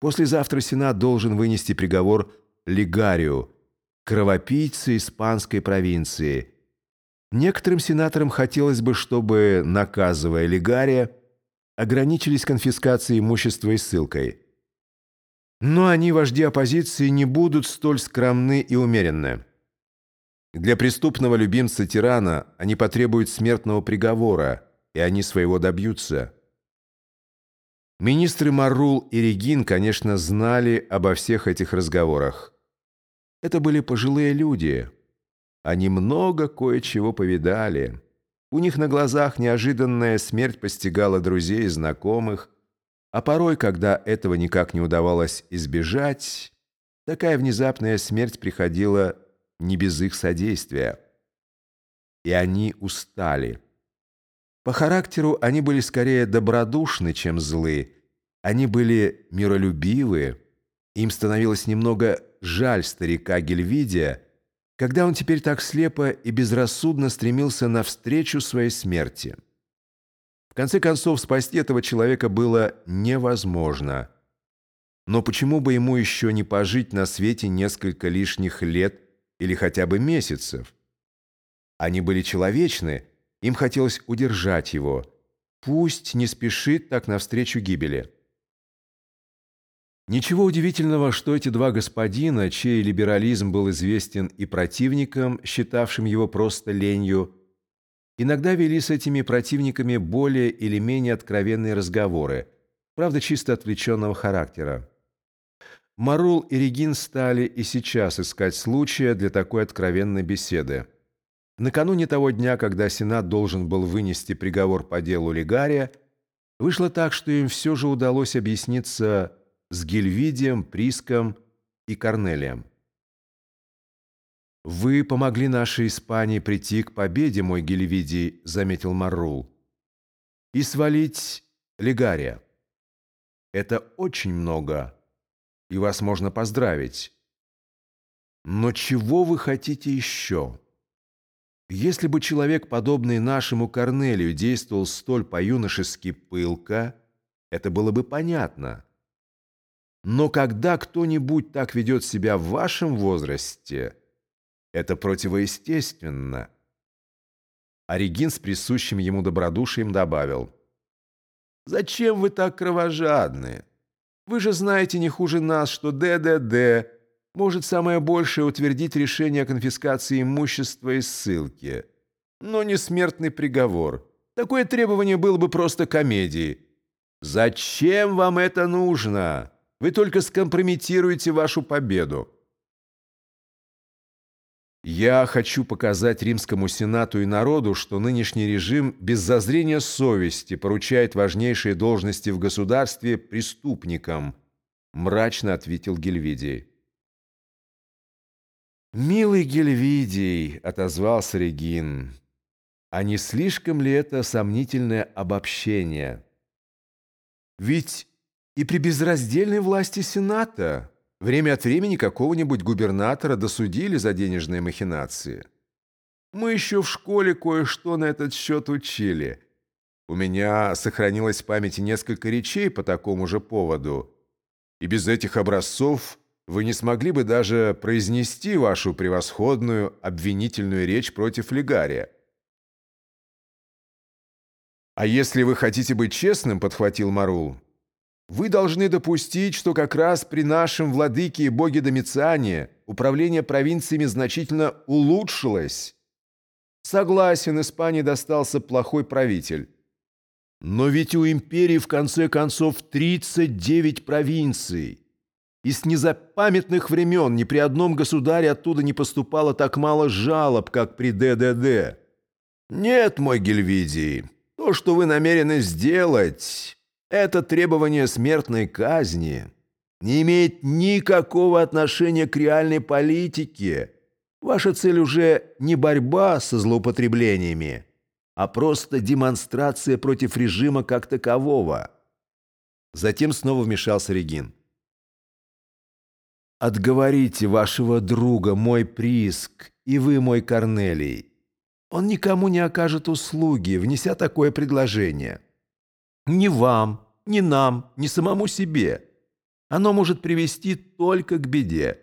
Послезавтра Сенат должен вынести приговор Лигарию, кровопийце испанской провинции. Некоторым сенаторам хотелось бы, чтобы, наказывая Лигария, ограничились конфискацией имущества и ссылкой. Но они, вожди оппозиции, не будут столь скромны и умеренны. Для преступного любимца-тирана они потребуют смертного приговора, и они своего добьются. Министры Марул и Регин, конечно, знали обо всех этих разговорах. Это были пожилые люди. Они много кое-чего повидали. У них на глазах неожиданная смерть постигала друзей и знакомых, а порой, когда этого никак не удавалось избежать, такая внезапная смерть приходила не без их содействия. И они устали. По характеру они были скорее добродушны, чем злы. Они были миролюбивы. Им становилось немного жаль старика Гельвидия, когда он теперь так слепо и безрассудно стремился навстречу своей смерти. В конце концов, спасти этого человека было невозможно. Но почему бы ему еще не пожить на свете несколько лишних лет или хотя бы месяцев? Они были человечны, им хотелось удержать его. Пусть не спешит так навстречу гибели. Ничего удивительного, что эти два господина, чей либерализм был известен и противникам, считавшим его просто ленью, иногда вели с этими противниками более или менее откровенные разговоры, правда, чисто отвлеченного характера. Марул и Регин стали и сейчас искать случая для такой откровенной беседы. Накануне того дня, когда Сенат должен был вынести приговор по делу Лигария, вышло так, что им все же удалось объясниться с Гильвидием, Приском и Корнелием. «Вы помогли нашей Испании прийти к победе, мой Гильвидий», — заметил Маррул, — «и свалить Лигария. Это очень много, и вас можно поздравить. Но чего вы хотите еще?» Если бы человек, подобный нашему Корнелию, действовал столь по-юношески пылко, это было бы понятно. Но когда кто-нибудь так ведет себя в вашем возрасте, это противоестественно. Оригин с присущим ему добродушием добавил. «Зачем вы так кровожадны? Вы же знаете не хуже нас, что ДДД может самое большее утвердить решение о конфискации имущества и ссылки. Но не смертный приговор. Такое требование было бы просто комедией. Зачем вам это нужно?» Вы только скомпрометируете вашу победу. Я хочу показать римскому сенату и народу, что нынешний режим без зазрения совести поручает важнейшие должности в государстве преступникам, мрачно ответил Гельвидий. «Милый Гельвидий», — отозвался Регин, — «а не слишком ли это сомнительное обобщение? Ведь и при безраздельной власти Сената время от времени какого-нибудь губернатора досудили за денежные махинации. Мы еще в школе кое-что на этот счет учили. У меня сохранилось в памяти несколько речей по такому же поводу. И без этих образцов вы не смогли бы даже произнести вашу превосходную обвинительную речь против Легария. «А если вы хотите быть честным, — подхватил Марул, — вы должны допустить, что как раз при нашем владыке и боге Домициане управление провинциями значительно улучшилось. Согласен, Испании достался плохой правитель. Но ведь у империи в конце концов 39 провинций. И с незапамятных времен ни при одном государе оттуда не поступало так мало жалоб, как при ДДД. Нет, мой Гельвидий, то, что вы намерены сделать... Это требование смертной казни не имеет никакого отношения к реальной политике. Ваша цель уже не борьба со злоупотреблениями, а просто демонстрация против режима как такового. Затем снова вмешался Регин. «Отговорите вашего друга, мой Приск, и вы, мой Корнелий. Он никому не окажет услуги, внеся такое предложение». Ни вам, ни нам, ни самому себе. Оно может привести только к беде.